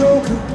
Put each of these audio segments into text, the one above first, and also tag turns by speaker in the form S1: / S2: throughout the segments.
S1: 有个。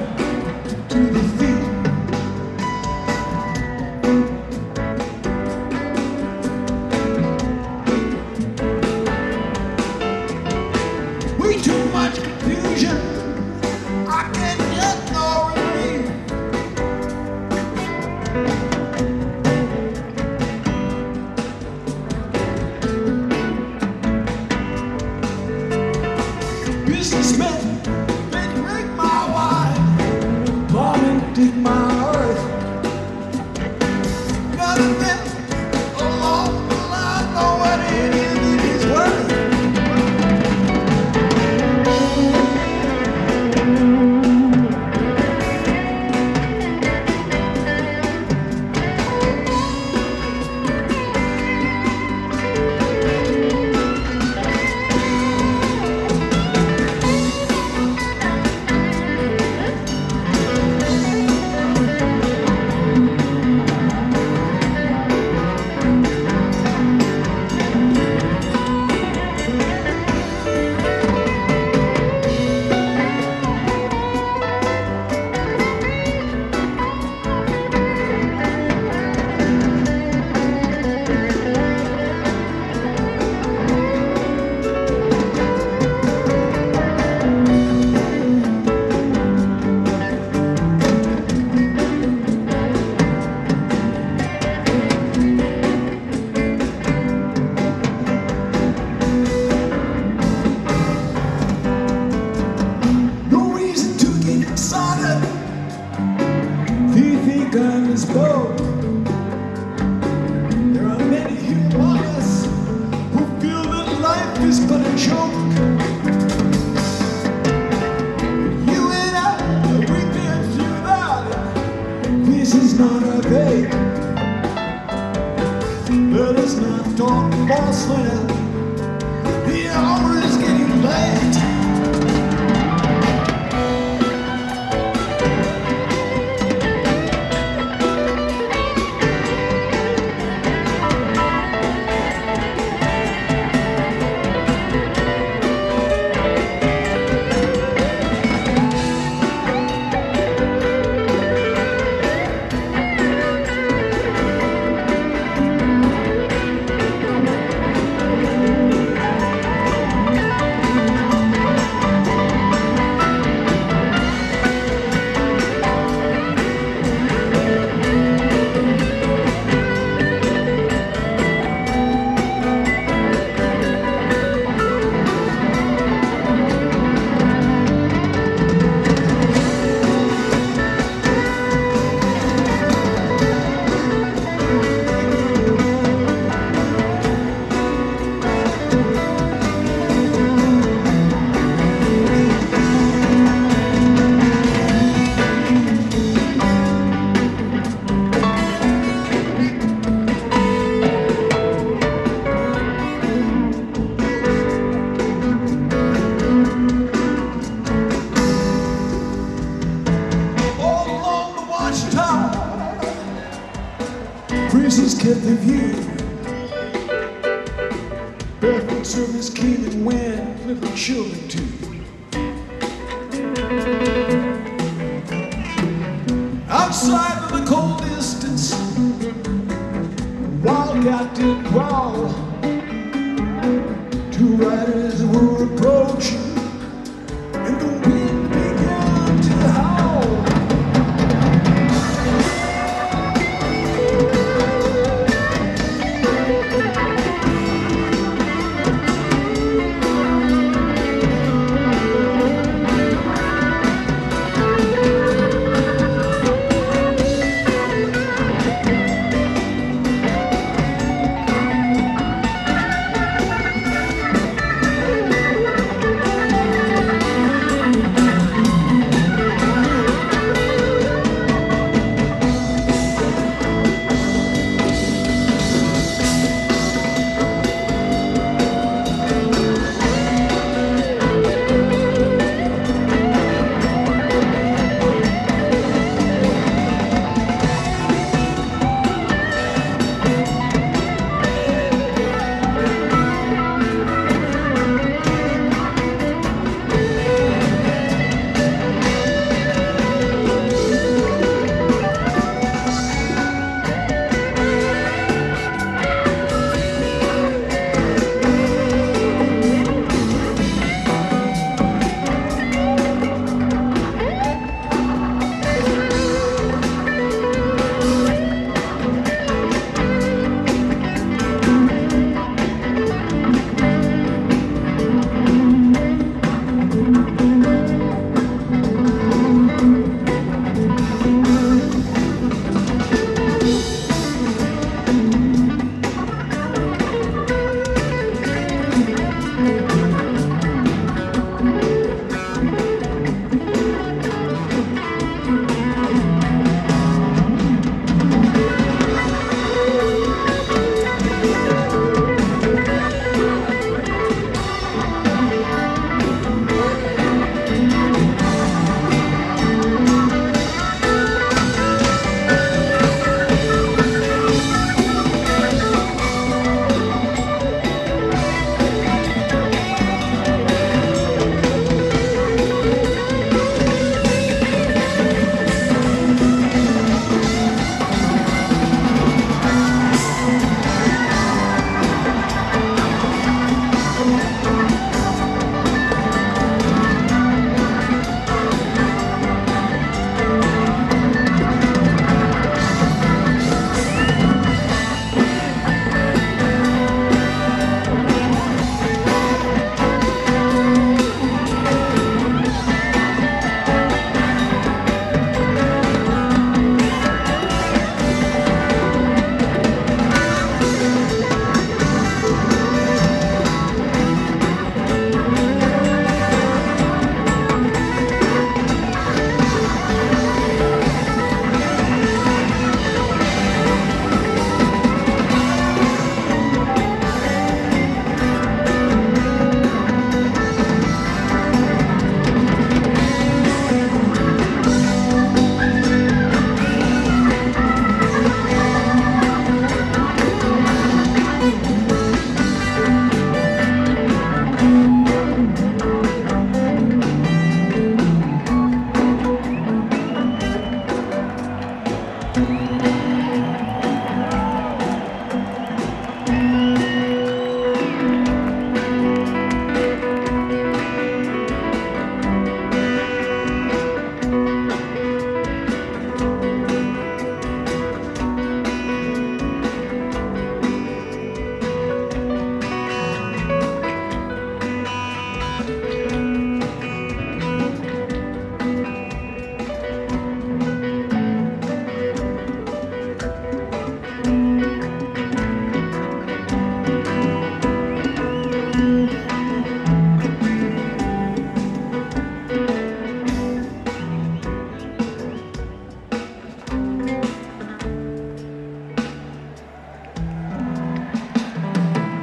S1: Earth service, clean and win, Little children too. Outside of the cold distance, wildcat did growl. Two riders were approaching.